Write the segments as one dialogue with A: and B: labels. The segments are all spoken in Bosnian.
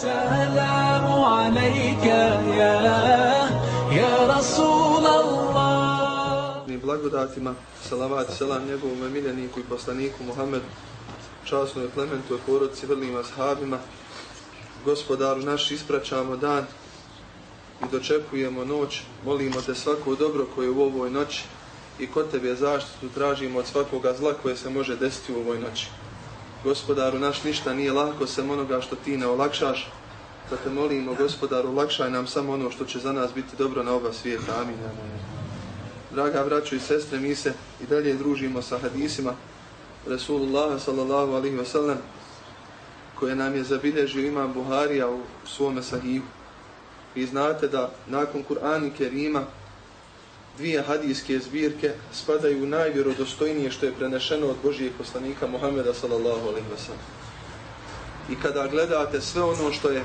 A: السلام عليك يا يا رسول الله
B: ni blagodatima, salavat i selam njegovom miljeniku i poslaniku Muhammedu, časnoj plementu i porodci vrlim ashabima, gospodaru naš ispraćamo dan i dočekujemo noć, molimo te svako dobro koje je u ovoj noći i kod tebe zaštitu tražimo od svakoga zla koje se može desiti u ovoj noći. Gospodaru naš ništa nije lako sem onoga što ti ne olakšaš, da te molimo gospodaru olakšaj nam samo ono što će za nas biti dobro na oba svijeta. Amin. Draga braćo i sestre, mi se i dalje družimo sa hadisima Rasulullah sallallahu alaihi wa sallam koje nam je zabilježio imam Buharija u svome sahihu. Vi znate da nakon Kur'ana i Kerima dvije hadijske zbirke spadaju u najvjerodostojnije što je prenešeno od Božijeg poslanika Muhammeda sallallahu alaihi wa sallam. I kada gledate sve ono što je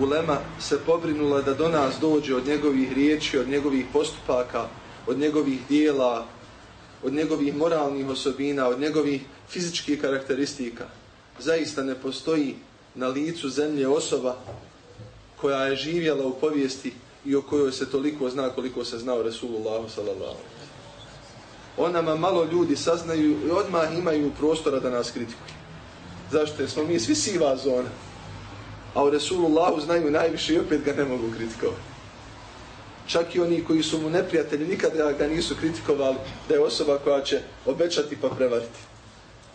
B: Ulema se pobrinula da do nas dođe od njegovih riječi, od njegovih postupaka, od njegovih dijela, od njegovih moralnih osobina, od njegovih fizičkih karakteristika, zaista ne postoji na licu zemlje osoba koja je živjela u povijesti i o kojoj se toliko zna koliko se znao Resulullah sallallahu O nama malo ljudi saznaju i odmah imaju prostora da nas kritikuju. Zašto? Jer smo mi svi siva zona. A o Resulullahu znaju najviše i opet ga ne mogu kritikovati. Čak i oni koji su mu neprijatelji nikada ga nisu kritikovali da je osoba koja će obećati pa prevariti.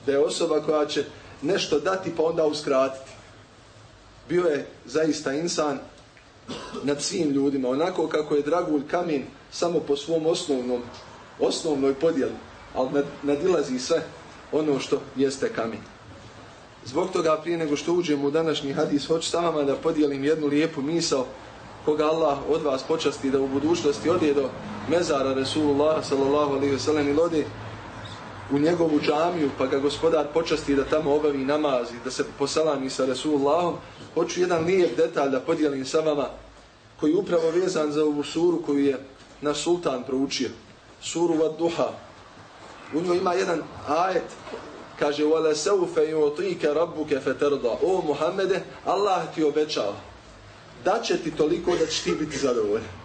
B: Da je osoba koja će nešto dati pa onda uskratiti. Bio je zaista insan nad svim ljudima, onako kako je Dragulj kamen samo po svom osnovnom, osnovnoj podjeli, ali nad, nadilazi sve ono što jeste kamen. Zbog toga prije nego što uđemo u današnji hadis, hoću sa vama da podijelim jednu lijepu misao koga Allah od vas počasti da u budućnosti odje do mezara Resulullah sallallahu alaihi wa sallam ili ode u njegovu džamiju, pa ga gospodar počasti da tamo obavi namaz i da se posalami sa Resulullahom, hoću jedan lijep detalj da podijelim sa vama, koji je upravo vezan za ovu suru koju je na sultan proučio. Suru vad duha. U njoj ima jedan ajet, kaže O Muhammede, Allah ti obećava, da će ti toliko da će ti biti zadovoljan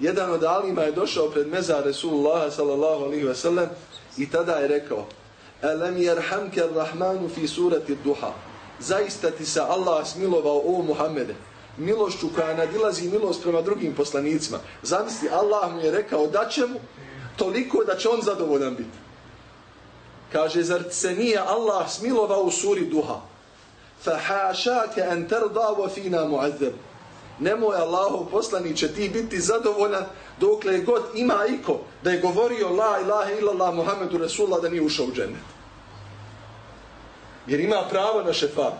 B: Jedan od alima je došao pred mezar Resulullah sallallahu alaihi ve sellem i tada je rekao Alam yerhamke rahmanu fi surati duha Zaista ti se Allah smilovao o Muhammede milošću koja nadilazi milost prema drugim poslanicima. Zamisli, Allah mu je rekao da će mu toliko da će on zadovoljan biti. Kaže, zar se nije Allah smilovao u suri duha? فَحَاشَاكَ أَنْ تَرْضَا وَفِينَا مُعَذَّبُ Nemoj Allahov poslaniće ti biti zadovoljan dokle god ima iko da je govorio la ilaha illallah Muhammedu Rasulullah da nije ušao u džennet. Jer ima pravo na šefat.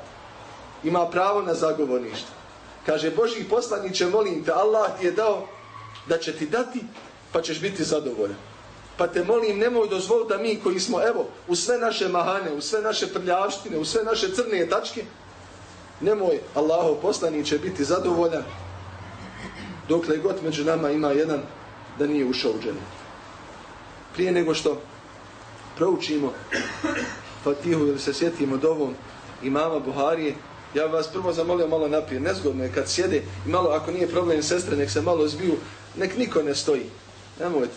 B: Ima pravo na zagovorništvo. Kaže Boži poslaniće molim te Allah ti je dao da će ti dati pa ćeš biti zadovoljan. Pa te molim, nemoj dozvoliti da mi koji smo, evo, u sve naše mahane, u sve naše prljavštine, u sve naše crne tačke, nemoj Allahov poslaniće biti zadovoljan dokle god među nama ima jedan da nije ušao u dženet. Prije nego što proučimo Fatihu ili se sjetimo dovom imama Buharije, ja vas prvo zamolio malo naprijed. Nezgodno je kad sjede i malo, ako nije problem sestre, nek se malo zbiju, nek niko ne stoji. Nemojte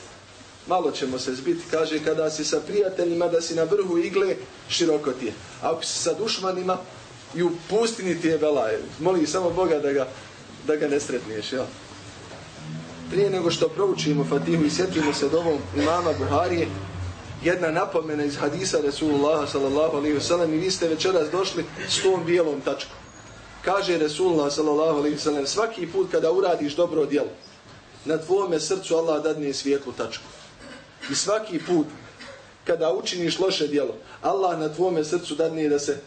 B: malo ćemo se zbiti, kaže, kada si sa prijateljima, da si na vrhu igle, široko ti je. A ako si sa dušmanima, i u pustini ti je belaje. Moli samo Boga da ga, da ga ne sretniješ, jel? Prije nego što proučimo Fatihu i sjetimo se dovom imama Buharije, jedna napomena iz hadisa Resulullah sallallahu alaihi wasallam i vi ste večeras došli s tom bijelom tačkom. Kaže Resulullah sallallahu alaihi wasallam, svaki put kada uradiš dobro djelo, na tvome srcu Allah dadne svijetlu tačku. I svaki put kada učiniš loše djelo, Allah na tvome srcu dadne da se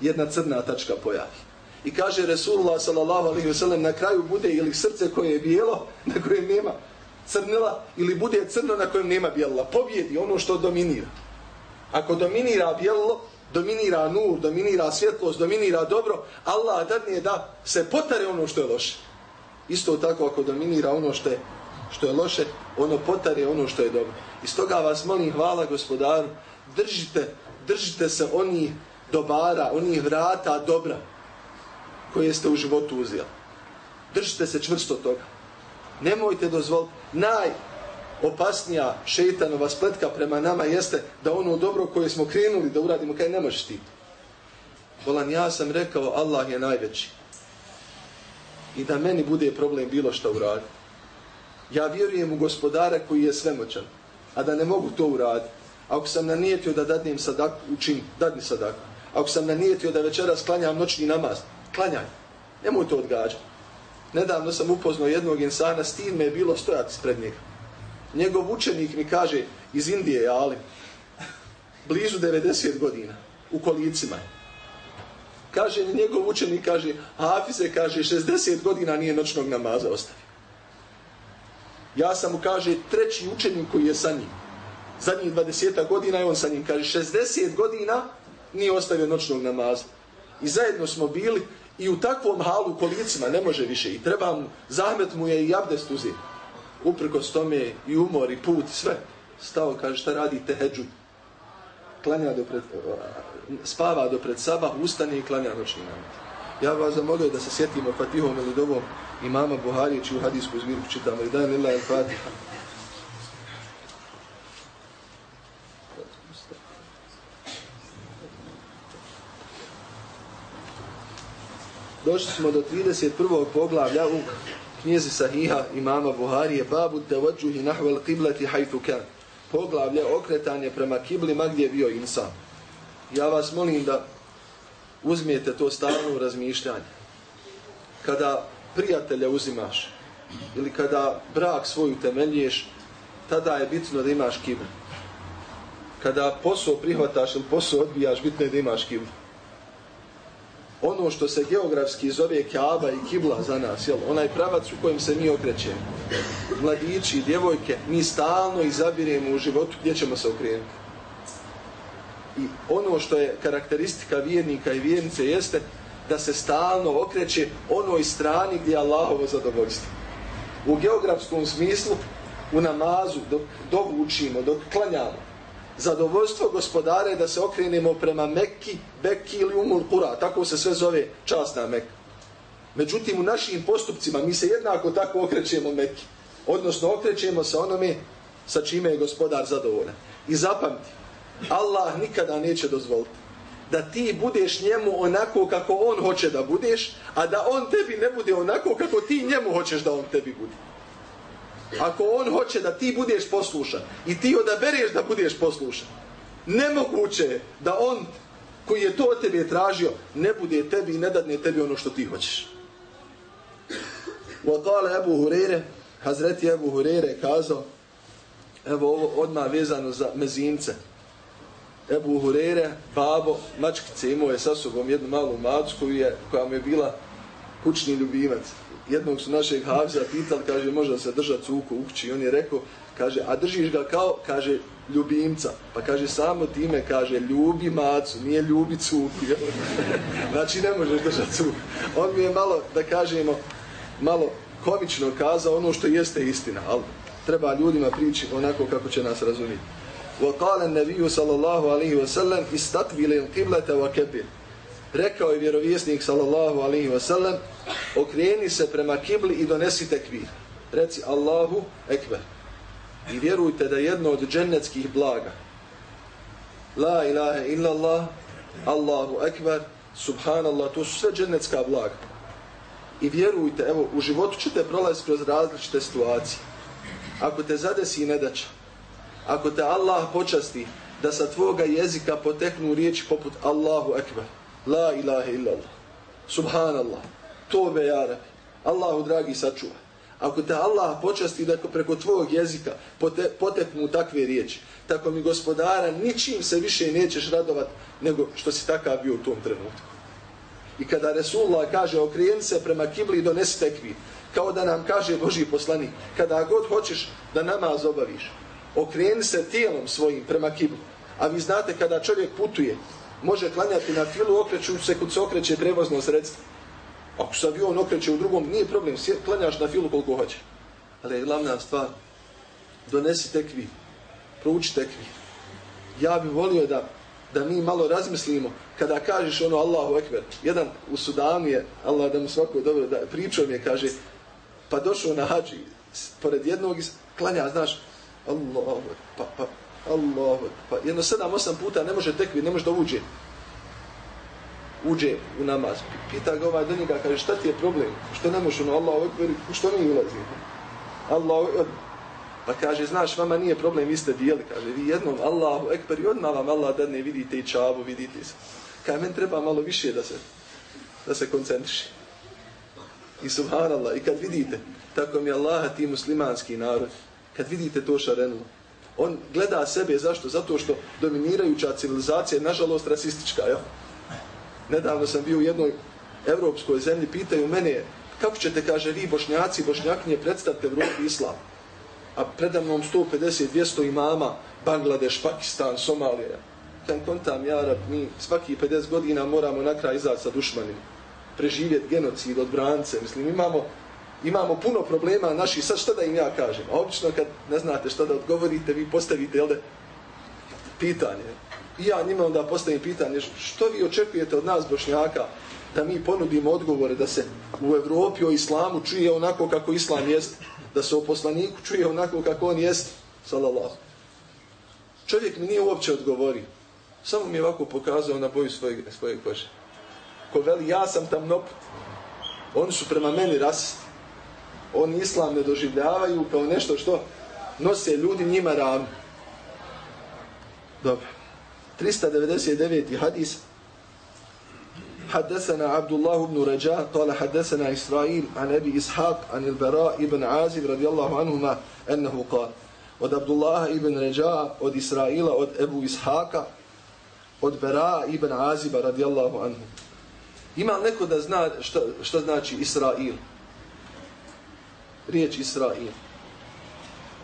B: jedna crna tačka pojavi. I kaže Resulullah sallallahu alaihi wasallam na kraju bude ili srce koje je bijelo, na kojem nema crnila, ili bude crno na kojem nema bijela. Pobjedi ono što dominira. Ako dominira bijelo, dominira nur, dominira svjetlost, dominira dobro, Allah dadne da se potare ono što je loše. Isto tako ako dominira ono što je što je loše, ono potare ono što je dobro. I stoga vas molim, hvala gospodaru, držite, držite se onih dobara, onih vrata dobra koje ste u životu uzeli. Držite se čvrsto toga. Nemojte dozvoliti. Najopasnija šeitanova spletka prema nama jeste da ono dobro koje smo krenuli da uradimo, kaj ne možeš ti. Bolan, ja sam rekao, Allah je najveći. I da meni bude problem bilo što uradi. Ja vjerujem u gospodara koji je svemoćan, a da ne mogu to uraditi. Ako sam nanijetio da dadnem sadak, učin, dadni sadak. Ako sam nanijetio da večera sklanjam noćni namaz, klanjaj. Nemoj to odgađati. Nedavno sam upoznao jednog insana, s tim me je bilo stojati spred njega. Njegov učenik mi kaže, iz Indije, ali blizu 90 godina, u kolicima je. Kaže mi njegov učenik, kaže, Hafize, kaže, 60 godina nije noćnog namaza ostavio. Ja sam mu, kaže, treći učenik koji je sa njim. Zadnjih 20 godina je on sa njim. Kaže, 60 godina nije ostavio noćnog namaza. I zajedno smo bili i u takvom halu kolicima ne može više. I treba mu, zahmet mu je i abdest uzeti. Uprkos tome i umor i put, sve. Stao, kaže, šta radi teheđu? Klanja do pred, spava do pred sabah, ustane i klanja noćni namet. Ja vas zamolio da se sjetimo Fatihom ili dovom imama Buharije, čiju hadijsku zbirku čitamo. I dan lila il Fatiha. Došli smo do 31. poglavlja u knjezi Sahiha imama Buharije, babu tevađuhi nahval qiblati hajtu kan. Poglavlje okretanje prema kiblima gdje je bio insan. Ja vas molim da uzmijete to stalno razmišljanje. Kada prijatelja uzimaš ili kada brak svoju temelješ, tada je bitno da imaš kibl. Kada posao prihvataš ili posao odbijaš, bitno je da imaš kibl ono što se geografski zove Kaaba i Kibla za nas, jel? onaj pravac u kojem se mi okrećemo. Mladići i djevojke, mi stalno izabiremo u životu gdje ćemo se okrenuti. I ono što je karakteristika vjernika i vjernice jeste da se stalno okreće onoj strani gdje je Allahovo zadovoljstvo. U geografskom smislu, u namazu, dok dovučimo, dok klanjamo, zadovoljstvo gospodare da se okrenemo prema Mekki, Bekki ili Umul Kura, tako se sve zove časna Mekka. Međutim, u našim postupcima mi se jednako tako okrećemo Mekki, odnosno okrećemo se onome sa čime je gospodar zadovoljan. I zapamti, Allah nikada neće dozvoliti da ti budeš njemu onako kako on hoće da budeš, a da on tebi ne bude onako kako ti njemu hoćeš da on tebi bude. Ako on hoće da ti budeš poslušan i ti odabereš da budeš poslušan, nemoguće je da on koji je to od tebe tražio ne bude tebi i ne dadne tebi ono što ti hoćeš. Vatale Ebu Hurere, Hazreti Ebu Hurere kazao, evo ovo odmah vezano za mezince. Ebu Hurere, babo, mačkice, imao je sa sobom jednu malu mačku koja mu je bila kućni ljubimac jednog su našeg havza pitali, kaže, može se držati cuku u kući? on je rekao, kaže, a držiš ga kao, kaže, ljubimca. Pa kaže, samo time, kaže, ljubi macu, nije ljubi cuku. znači, ne možeš držati cuku. On mi je malo, da kažemo, malo komično kazao ono što jeste istina, ali treba ljudima prići onako kako će nas razumjeti. وقال النبي صلى الله عليه وسلم استقبل القبلة وكبر rekao je vjerovjesnik sallallahu alaihi wasallam, okreni se prema kibli i donesi tekvir reci Allahu ekber. I vjerujte da jedno od džennetskih blaga. La ilaha illallah, Allahu ekber subhanallah to su sve džennetska blaga. I vjerujte evo u životu ćete prolaziti kroz različite situacije. Ako te zadesi nedača ako te Allah počasti da sa tvoga jezika poteknu riječi poput Allahu ekber La ilaha illallah. Subhanallah. Tobe ja rabi. Allahu dragi sačuva. Ako te Allah počasti da preko tvojeg jezika pote, poteknu takve riječi, tako mi gospodara ničim se više nećeš radovat nego što si takav bio u tom trenutku. I kada Resulullah kaže okrijeni se prema kibli i donesi tekvi, kao da nam kaže Boži poslanik, kada god hoćeš da namaz obaviš, okreni se tijelom svojim prema kibli. A vi znate kada čovjek putuje, može klanjati na filu, okreću se kod se okreće prevozno sredstvo. Ako se avion okreće u drugom, nije problem, klanjaš na filu koliko hoće. Ali je glavna stvar, donesi tekvi, prouči tekvi. Ja bih volio da da mi malo razmislimo kada kažeš ono Allahu Ekber. Jedan u Sudanu je, Allah da mu svako dobro, da pričao mi je, kaže, pa došao na hađi, pored jednog klanja, znaš, Allahu pa, pa, Allahu pa jedno sedam, osam puta ne može tekvi, ne može da uđe. Uđe u namaz. Pita ga ovaj do njega, kaže, šta ti je problem? Što ne može ono, Allahu Ekber, što mi ulazi? Allahu Ekber, Pa kaže, znaš, vama nije problem, vi ste bijeli. Kaže, vi jednom Allahu ekber i odmah vam Allah da ne vidite i čavu, vidite se. Kaže, men treba malo više da se, da se koncentriši. I subhanallah, i kad vidite, tako mi Allah ti muslimanski narod, kad vidite to šarenilo, on gleda sebe, zašto? Zato što dominirajuća civilizacija je, nažalost, rasistička, jel? Nedavno sam bio u jednoj evropskoj zemlji, pitaju mene, kako ćete, kaže, vi, bošnjaci, bošnjakinje, predstavite Evropi islam? a predamnom 150-200 imama, Bangladeš, Pakistan, Somalija. Ten kontam, ja, mi svaki 50 godina moramo na kraj izaći sa dušmanima, preživjeti genocid od brance. Mislim, imamo, imamo puno problema naših, sad šta da im ja kažem? A obično kad ne znate šta da odgovorite, vi postavite, jel da, pitanje. I ja njima onda postavim pitanje, što vi očekujete od nas, bošnjaka, da mi ponudimo odgovore da se u Evropi o islamu čuje onako kako islam jest, da se o poslaniku čuje onako kako on jest, salallahu. Čovjek mi nije uopće odgovorio. Samo mi je ovako pokazao na boju svoje, svoje kože. Ko veli, ja sam tam noput. Oni su prema meni rasisti Oni islam ne doživljavaju kao nešto što nose ljudi njima ravno. Dobro. 399. hadis. حدثنا عبد الله بن رجاء قال حدثنا إسرائيل عن أبي إسحاق عن البراء بن عازب رضي الله عنهما أنه قال od Abdullah ibn Ređa, od Israila, od Ebu Ishaka, od Bera ibn Aziba radijallahu anhu. Ima neko da zna šta, šta znači Israil? Riječ Israil.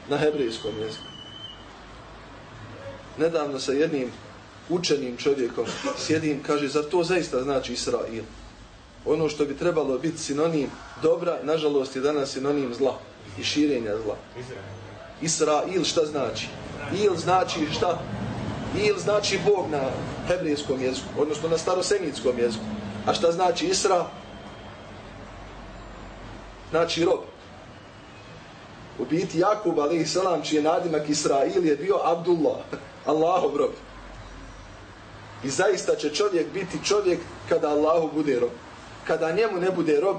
B: Na hebrejskom jeziku. Nedavno sa jednim učenim čovjekom sjedim, kaže, za to zaista znači Israil? Ono što bi trebalo biti sinonim dobra, nažalost je danas sinonim zla i širenja zla. Israil šta znači? Il znači šta? Il znači Bog na hebrejskom jeziku, odnosno na starosemitskom jeziku. A šta znači Isra? Znači rob. U biti Jakub, alaihi salam, čiji je nadimak Israil, je bio Abdullah, Allahov rob. I zaista će čovjek biti čovjek kada Allahu bude rob. Kada njemu ne bude rob,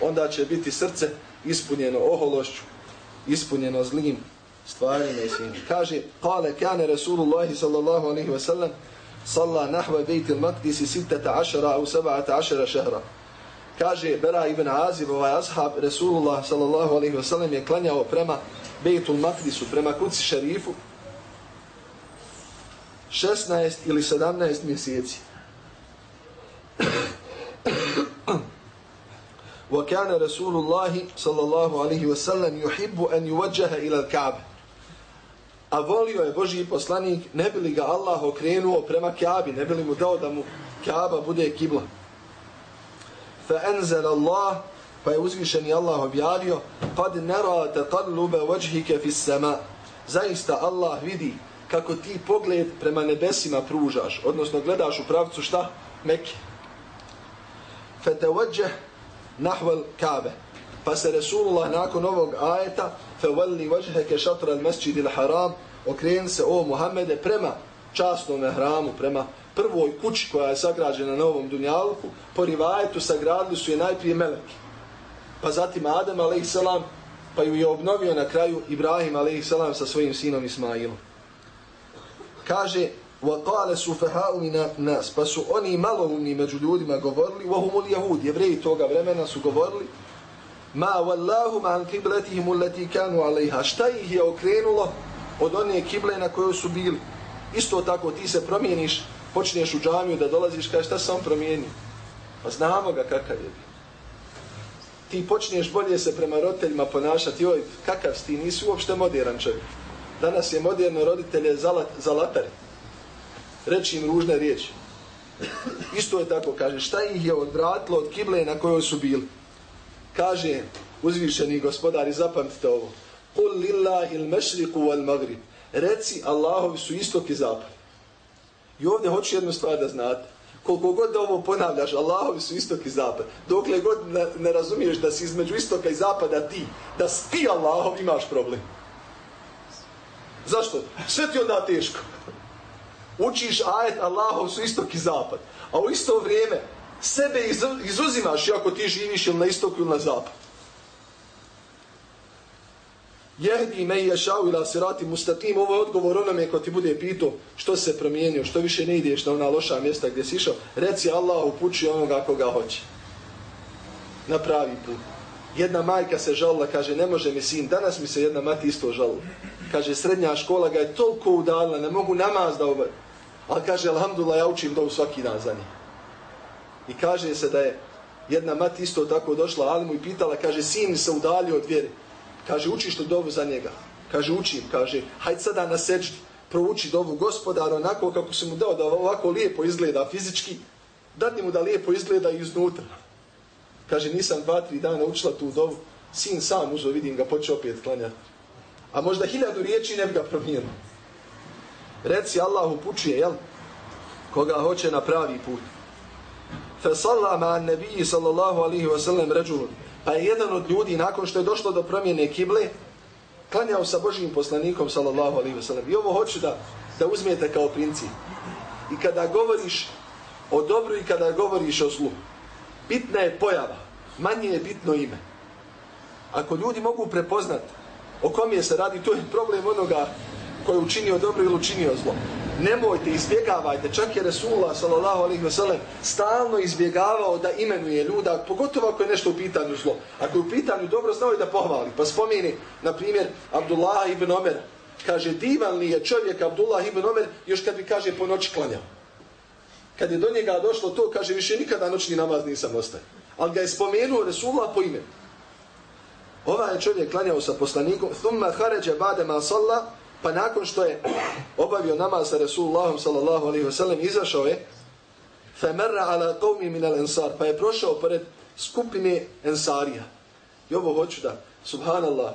B: onda će biti srce ispunjeno ohološću, ispunjeno zlim stvarima i svim. Kaže, kale kane Rasulullahi sallallahu alaihi wa sallam, salla nahva bejtil il-Maqdisi sittata ašara u sabata ašara šehra Kaže, Bera ibn Azib, ovaj ashab, Rasulullah sallallahu alaihi wa sallam je klanjao prema Bejtul Maqdisu, prema kuci šerifu, 16 ili 17 mjeseci. وكان رسول الله صلى الله عليه وسلم يحب أن يوجه إلى الكعبة a volio je Božji poslanik, ne bi li ga Allah okrenuo prema Kaabi, ne bi li mu dao da mu Kaaba bude kibla. فأنزل الله Allah, pa je uzvišeni Allah objavio, kad nera taqallube vajhike fis sama. Zaista Allah vidi kako ti pogled prema nebesima pružaš, odnosno gledaš u pravcu šta? Mekke. Fetevajjeh nahval Kabe. Pa se Resulullah nakon ovog ajeta fevalli vajheke šatra al mesjidi haram okren se o Muhammede prema častnom hramu, prema prvoj kući koja je sagrađena na ovom dunjalku, po rivajetu sagradili su je najprije meleki. Pa zatim Adam a.s. pa ju je obnovio na kraju Ibrahim a.s. sa svojim sinom Ismailom kaže wa qala sufaha'u nas pa su oni maloumni među ljudima govorili wa الْيَهُودِ jevreji toga vremena su govorili ma wallahu an qiblatihim allati kanu 'alayha šta ih je okrenulo od one kible na kojoj su bili isto tako ti se promijeniš počneš u džamiju da dolaziš kaže šta se on promijenio pa znamo ga kakav je ti počneš bolje se prema roditeljima ponašati oj kakav si ti nisi uopšte modern čovjek danas je moderno roditelje zalatari. Reći im ružne riječi. Isto je tako, kaže, šta ih je odvratilo od kible na kojoj su bili? Kaže uzvišeni gospodari, zapamtite ovo. Kul lillahi il mešriku wal magrib. Reci Allahovi su istok i zapad. I ovdje hoću jednu stvar da znate. Koliko god da ovo ponavljaš, Allahovi su istok i zapad. Dokle god ne, ne razumiješ da si između istoka i zapada ti, da ti Allahov imaš problem. Zašto? Sve ti onda teško. Učiš ajet Allahov su istok i zapad. A u isto vrijeme sebe izuzimaš ako ti živiš ili na istoku ili na zapad. Jehdi me ješao ila sirati mustatim. Ovo je odgovor onome ko ti bude pitao što se promijenio, što više ne ideš na ona loša mjesta gdje si išao. Reci Allah upući onoga koga hoće. Na pravi put. Jedna majka se žalila, kaže, ne može mi sin. Danas mi se jedna mati isto žalila. Kaže, srednja škola ga je toliko udalila, ne mogu namaz da ovaj. Ali kaže, alhamdulillah, ja učim dovu svaki dan za njih. I kaže se da je jedna mati isto tako došla, ali mu i pitala, kaže, sin se udalio od vjere. Kaže, učiš li dovu za njega. Kaže, učim. Kaže, hajde sada na seđu, Prouči dovu gospodara onako kako se mu dao da ovako lijepo izgleda fizički. Dati mu da lijepo izgleda i iznutra. Kaže, nisam dva, tri dana učila tu dovu. Sin sam uzo, vidim ga, počeo opet klanjati. A možda hiljadu riječi ne bi ga promijenio. Reci, Allah upučuje, jel? Koga hoće na pravi put. Fa salla nebiji sallallahu alihi wasallam ređulun. Pa je jedan od ljudi, nakon što je došlo do promjene kible, klanjao sa Božijim poslanikom, sallallahu alaihi wa sallam. I ovo hoću da, da uzmijete kao princip. I kada govoriš o dobru i kada govoriš o zlu, bitna je pojava, manje je bitno ime. Ako ljudi mogu prepoznati o kom je se radi, to je problem onoga koji je učinio dobro ili učinio zlo nemojte, izbjegavajte. Čak je Resulullah sallallahu alaihi wa sallam stalno izbjegavao da imenuje ljuda, pogotovo ako je nešto u pitanju zlo. Ako je u pitanju dobro, znao je da pohvali. Pa spomeni, na primjer, Abdullah ibn Omer. Kaže, divan li je čovjek Abdullah ibn Omer, još kad bi kaže po noći klanjao. Kad je do njega došlo to, kaže, više nikada noćni namaz nisam ostaje. Ali ga je spomenuo Resulullah po imenu. Ovaj čovjek klanjao sa poslanikom, thumma haređe bade ma sallah, Pa nakon što je obavio namaz sa Rasulullahom sallallahu alaihi wa sallam, izašao je فَمَرَّ عَلَى قَوْمِ مِنَ الْأَنْسَارِ Pa je prošao pored skupine Ensarija. I ovo hoću da, subhanallah,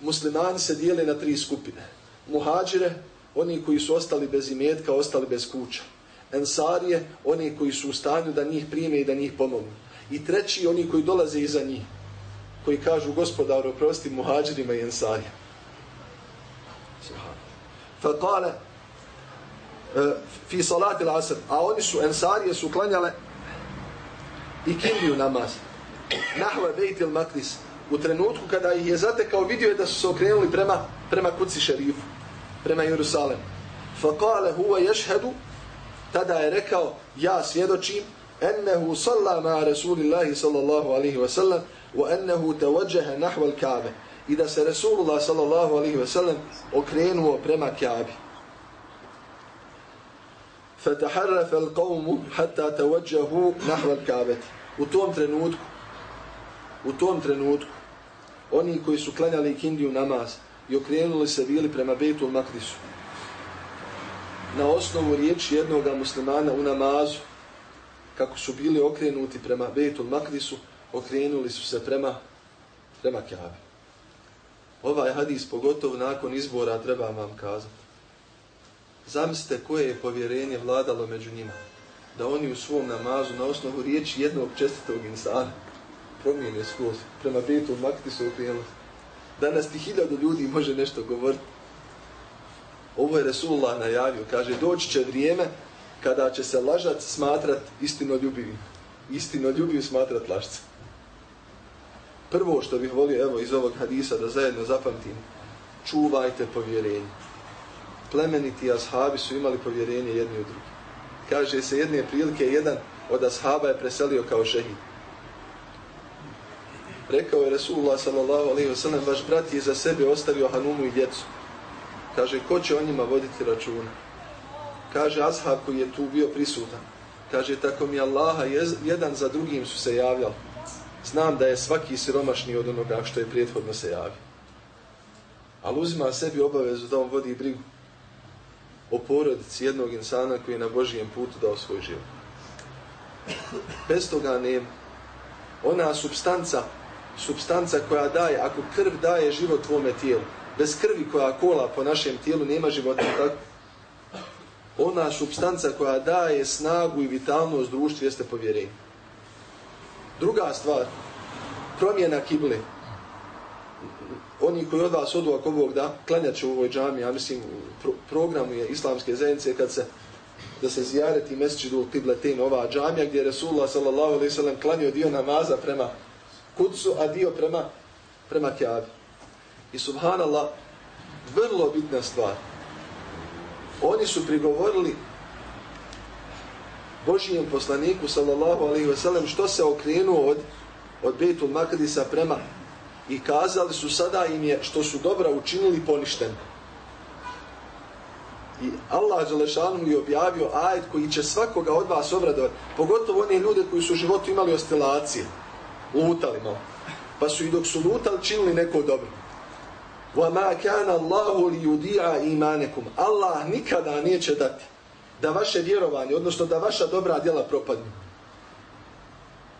B: muslimani se dijele na tri skupine. Muhađire, oni koji su ostali bez imetka, ostali bez kuća. Ensarije, oni koji su u stanju da njih prime i da njih pomogu. I treći, oni koji dolaze iza njih. Koji kažu, gospodaru, prosti muhađirima i Ensarija. فقال fi salati al-asr a oni su ensarije su klanjale i kindiju namaz nahva bejt il-maklis u trenutku kada ih je zatekao vidio je da su se okrenuli prema, prema kuci šerifu prema Jerusalem faqale huwa yashhadu tada je rekao ja svjedočim ennehu salla ma rasulillahi sallallahu alaihi wa sallam wa ennehu tawajjaha nahva al-kabe i da se Resulullah sallallahu alaihi ve sellem okrenuo prema Kaabi. فَتَحَرَّفَ الْقَوْمُ حَتَّى تَوَجَّهُ نَحْوَ الْكَابَةِ U tom trenutku, u tom trenutku, oni koji su klanjali kindiju namaz i okrenuli se bili prema Bejtul Makdisu, na osnovu riječi jednog muslimana u namazu, kako su bili okrenuti prema Bejtul Makdisu, okrenuli su se prema, prema Kaabi ovaj hadis pogotovo nakon izbora treba vam kazati. Zamislite koje je povjerenje vladalo među njima. Da oni u svom namazu na osnovu riječi jednog čestitog insana promijene skroz prema Betu Makti su okrenuli. Danas ti hiljadu ljudi može nešto govoriti. Ovo je Resulullah najavio. Kaže, doći će vrijeme kada će se lažac smatrat istinoljubivim. Istinoljubivim smatrat lažcem prvo što bih volio evo iz ovog hadisa da zajedno zapamtim, čuvajte povjerenje. Plemeniti ashabi su imali povjerenje jedni u drugi. Kaže se jedne prilike, jedan od ashaba je preselio kao šehid. Rekao je Resulullah sallallahu alaihi wa vaš brat je za sebe ostavio Hanumu i djecu. Kaže, ko će o njima voditi računa? Kaže, ashab koji je tu bio prisutan. Kaže, tako mi Allaha, jedan za drugim su se javljali znam da je svaki siromašni od onoga što je prethodno se javi. Ali uzima sebi obavezu da on vodi brigu o porodici jednog insana koji je na Božijem putu dao svoj život. Bez toga nema. Ona substanca, substanca koja daje, ako krv daje život tvome tijelu, bez krvi koja kola po našem tijelu nema života, tako? ona substanca koja daje snagu i vitalnost društvu jeste povjerenje. Druga stvar, promjena kible. Oni koji od vas odu ako Bog da, klanjat će u ovoj džami, ja mislim, pro, programu je islamske zajednice kad se da se zijareti mesčidu Tibletin, ova džamija gdje je Resulullah s.a.v. klanio dio namaza prema kucu, a dio prema, prema kjavi. I subhanallah, vrlo bitna stvar. Oni su prigovorili Božijem poslaniku sallallahu alaihi wa sallam što se okrenuo od, od Betul Makadisa prema i kazali su sada im je što su dobra učinili poništeno. I Allah Đelešanu je objavio ajet koji će svakoga od vas obradovati. Pogotovo one ljude koji su u životu imali oscilacije. Lutali malo. Pa su i dok su lutali činili neko dobro. وَمَا كَانَ اللَّهُ لِيُدِيعَ إِمَانَكُمْ Allah nikada neće dati da vaše vjerovanje, odnosno da vaša dobra djela propadnu.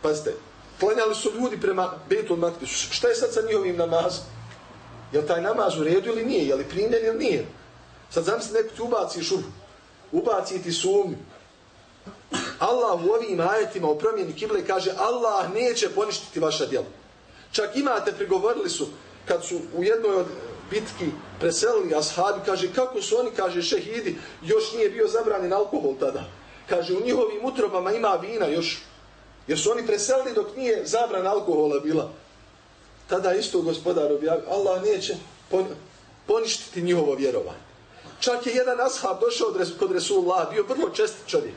B: Pazite, klanjali su ljudi prema Betul Maktisu. Šta je sad sa njihovim namazom? Je li taj namaz u redu ili nije? Je li primjen ili nije? Sad zamisli neko ti ubaci šubu. Ubaci ti sumnju. Allah u ovim ajetima o promjeni kible kaže Allah neće poništiti vaša djela. Čak imate, prigovorili su, kad su u jednoj od bitki preselili ashabi, kaže kako su oni, kaže šehidi, još nije bio zabranjen alkohol tada. Kaže u njihovim utrobama ima vina još, jer su oni preselili dok nije zabran alkohola bila. Tada isto gospodar objavio, Allah neće poništiti njihovo vjerovanje. Čak je jedan ashab došao kod Resulullah, bio vrlo čest čovjek.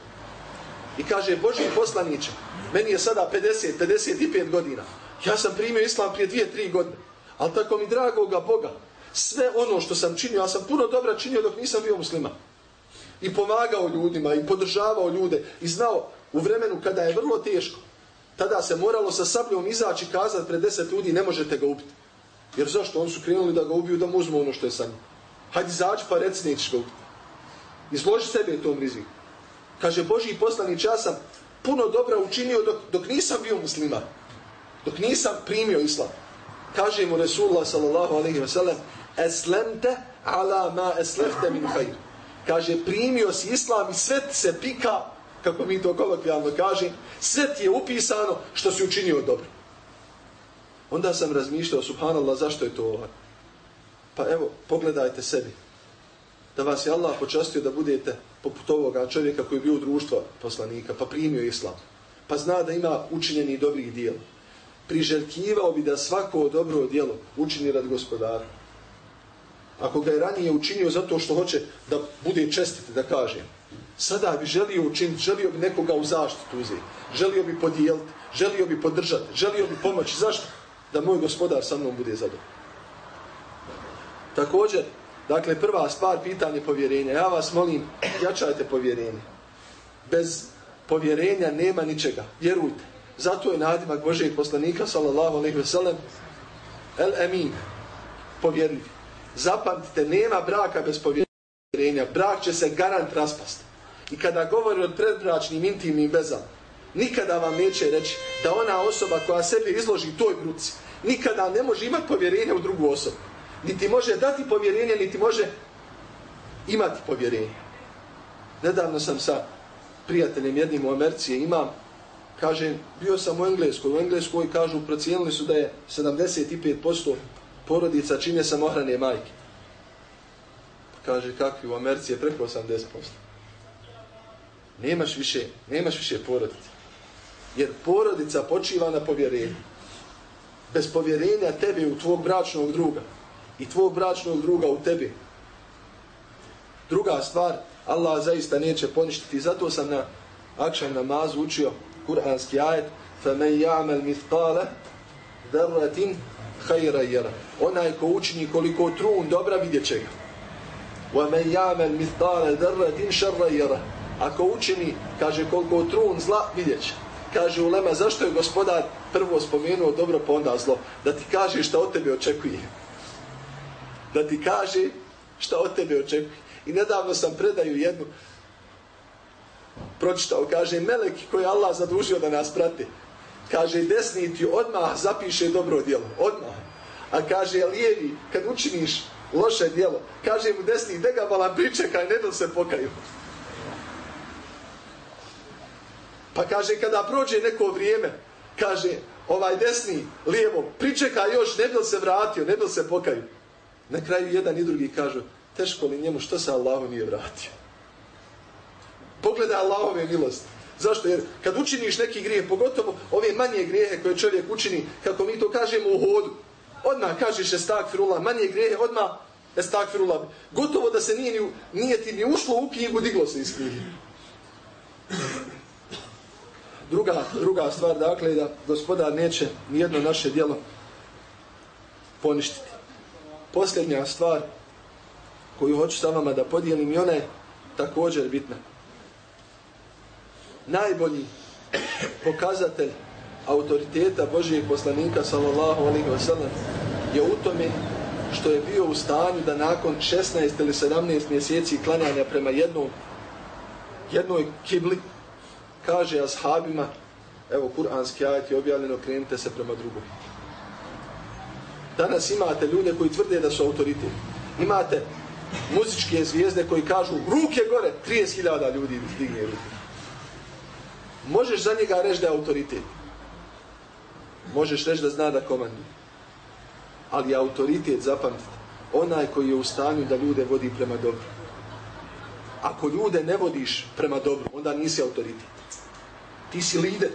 B: I kaže, Boži poslaniće, meni je sada 50, 55 godina. Ja sam primio islam prije dvije, tri godine. Ali tako mi dragoga Boga, sve ono što sam činio, ja sam puno dobra činio dok nisam bio musliman. I pomagao ljudima, i podržavao ljude, i znao u vremenu kada je vrlo teško, tada se moralo sa sabljom izaći i kazati pred deset ljudi, ne možete ga ubiti. Jer zašto? Oni su krenuli da ga ubiju, da mu uzmu ono što je sa njim. Hajde izađi pa reci nećeš ga ubiti. Izloži sebe tom riziku. Kaže, Boži poslanić, ja sam puno dobra učinio dok, dok nisam bio musliman. Dok nisam primio islam kaže mu Resulullah sallallahu alaihi wa sallam eslemte ala ma eslefte min hajr. Kaže, primio si islam i sve se pika, kako mi to kolokvijalno kaže, sve ti je upisano što si učinio dobro. Onda sam razmišljao, subhanallah, zašto je to ovaj? Pa evo, pogledajte sebi. Da vas je Allah počastio da budete poput ovoga čovjeka koji je bio u društva poslanika, pa primio islam. Pa zna da ima učinjeni dobrih dijela priželjkivao bi da svako dobro djelo učini rad gospodara. Ako ga je ranije učinio zato što hoće da bude čestit, da kaže, sada bi želio učiniti, želio bi nekoga u zaštitu uzeti, želio bi podijeliti, želio bi podržati, želio bi pomoći. Zašto? Da moj gospodar sa mnom bude zadovoljno. Također, dakle, prva stvar, pitanje povjerenja. Ja vas molim, jačajte povjerenje. Bez povjerenja nema ničega. Vjerujte. Zato je nadimak Božeg poslanika, sallallahu alaihi ve sellem, el emin, povjerljiv. Zapamtite, nema braka bez povjerenja. Brak će se garant raspasti. I kada govori o predbračnim intimnim vezama, nikada vam neće reći da ona osoba koja sebi izloži toj bruci, nikada ne može imati povjerenje u drugu osobu. Niti može dati povjerenje, niti može imati povjerenje. Nedavno sam sa prijateljem jednim u Americi imam kaže, bio sam u Engleskoj, u Engleskoj kažu, procijenili su da je 75% porodica čine samohrane majke. Pa kaže, kakvi u Americi je preko 80%. Nemaš više, nemaš više porodice. Jer porodica počiva na povjerenju. Bez povjerenja tebe u tvog bračnog druga i tvog bračnog druga u tebi. Druga stvar, Allah zaista neće poništiti. Zato sam na akšan namazu učio kuranski ajet فَمَنْ يَعْمَلْ مِثْقَالَ ذَرَّةٍ خَيْرَ يَرَ Onaj ko učini koliko trun dobra vidjet će ga. وَمَنْ يَعْمَلْ مِثْقَالَ ذَرَّةٍ شَرَّ يَرَ Ako učini, kaže koliko trun zla vidjet će. Kaže Ulema, zašto je gospodar prvo spomenuo dobro pa onda zlo? Da ti kaže šta od tebe očekuje. Da ti kaže šta od tebe očekuje. I nedavno sam predaju jednu, pročitao, kaže, meleki koji Allah zadužio da nas prate, kaže desni ti odmah zapiše dobro djelo, odmah. A kaže lijevi, kad učiniš loše djelo, kaže mu desni degabala pričekaj, ne do se pokaju. Pa kaže kada prođe neko vrijeme, kaže ovaj desni lijevo pričeka još, ne bi se vratio, ne bi se pokaju. Na kraju jedan i drugi kaže teško li njemu što se Allahu nije vratio. Pogledaj Allahove milosti. Zašto? Jer kad učiniš neki grijeh, pogotovo ove manje grijehe koje čovjek učini, kako mi to kažemo u hodu, odmah kažeš estakfirullah, manje grijehe, odmah estakfirullah. Gotovo da se nije, ni, nije ti ni ušlo u knjigu, diglo se iz knjige. Druga, druga stvar, dakle, da gospodar neće nijedno naše dijelo poništiti. Posljednja stvar koju hoću sa vama da podijelim i ona je također bitna najbolji pokazatelj autoriteta Božijeg poslanika sallallahu alaihi wa sallam je u tome što je bio u stanju da nakon 16 ili 17 mjeseci klanjanja prema jednom jednoj kibli kaže ashabima evo kuranski ajet je objavljeno krenite se prema drugom danas imate ljude koji tvrde da su autoritet. Imate muzičke zvijezde koji kažu ruke gore! 30.000 ljudi digne ruke možeš za njega reći da je autoritet. Možeš reći da zna da komandu. Ali autoritet, zapamtite, onaj koji je u stanju da ljude vodi prema dobru. Ako ljude ne vodiš prema dobru, onda nisi autoritet. Ti si lider.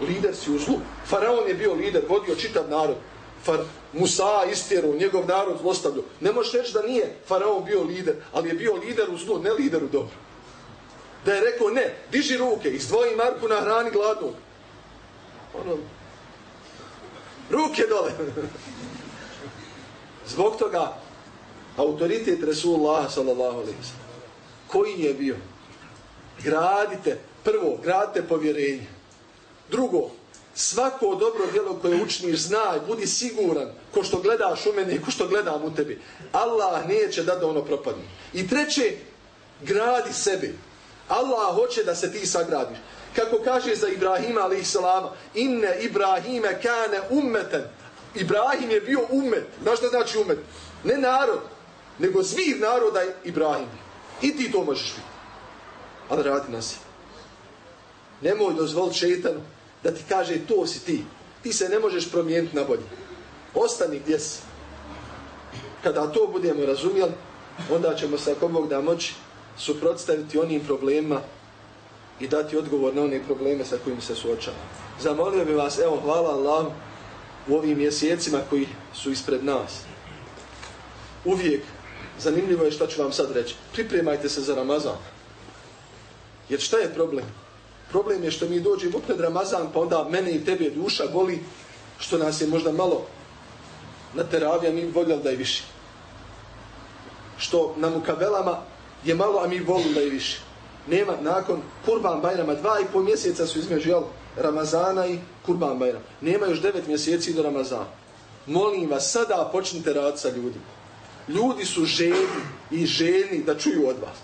B: Lider si u zlu. Faraon je bio lider, vodio čitav narod. Far, Musa istjeru, njegov narod zlostavlju. Ne možeš reći da nije Faraon bio lider, ali je bio lider u zlu, ne lider u dobru da je rekao ne, diži ruke, izdvoji Marku na hrani gladnog. Ono, ruke dole. Zbog toga, autoritet Resulullah sallallahu alaihi sallam, koji je bio? Gradite, prvo, gradite povjerenje. Drugo, svako dobro djelo koje učiniš, znaj, budi siguran, ko što gledaš u mene, i ko što gledam u tebi. Allah neće da da ono propadne. I treće, gradi sebi. Allah hoće da se ti sagradiš. Kako kaže za Ibrahima a.s. Inne Ibrahime kane ummeten. Ibrahim je bio ummet. Znaš što znači ummet? Ne narod, nego zvir naroda Ibrahim. I ti to možeš biti. Ali radi nas. Nemoj dozvoliti šeitanu da ti kaže to si ti. Ti se ne možeš promijeniti na bolje. Ostani gdje si. Kada to budemo razumjeli, onda ćemo sa komog da moći suprotstaviti onim problema i dati odgovor na one probleme sa kojim se suočava. Zamolio bih vas, evo, hvala Allah u ovim mjesecima koji su ispred nas. Uvijek, zanimljivo je što ću vam sad reći, pripremajte se za Ramazan. Jer šta je problem? Problem je što mi dođemo pred Ramazan, pa onda mene i tebe duša boli, što nas je možda malo na teravija, mi voljeli da je više. Što nam u kabelama je malo, a mi volimo da više. Nema, nakon Kurban Bajrama, dva i pol mjeseca su između jel, Ramazana i Kurban Bajrama. Nema još devet mjeseci do Ramazana. Molim vas, sada počnite rad sa ljudima. Ljudi su željni i željni da čuju od vas.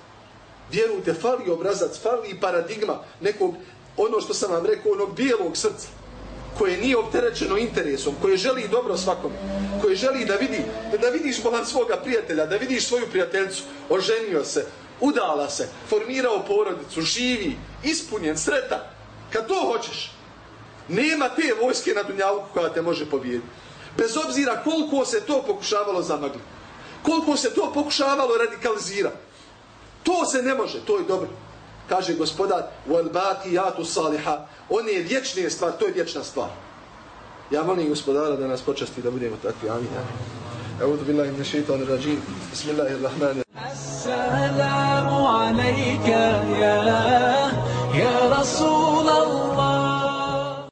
B: Vjerujte, fali obrazac, fali paradigma nekog, ono što sam vam rekao, onog bijelog srca koje nije opterećeno interesom, koje želi dobro svakom, koje želi da vidi, da vidiš bolan svoga prijatelja, da vidiš svoju prijateljicu, oženio se, udala se, formirao porodicu, živi, ispunjen, sreta, Kad to hoćeš, nema te vojske na Dunjavuku koja te može pobijediti. Bez obzira koliko se to pokušavalo zamagliti, koliko se to pokušavalo radikalizirati. To se ne može, to je dobro kaže gospodar وَالْبَاقِيَاتُ صَالِحَ On je vječnije stvar, to je vječna stvar. Ja molim gospodara da nas počasti da budemo takvi. Amin. أعوذ بالله من الشيطان الرجيم بسم الله الرحمن الرحيم
A: السلام عليك يا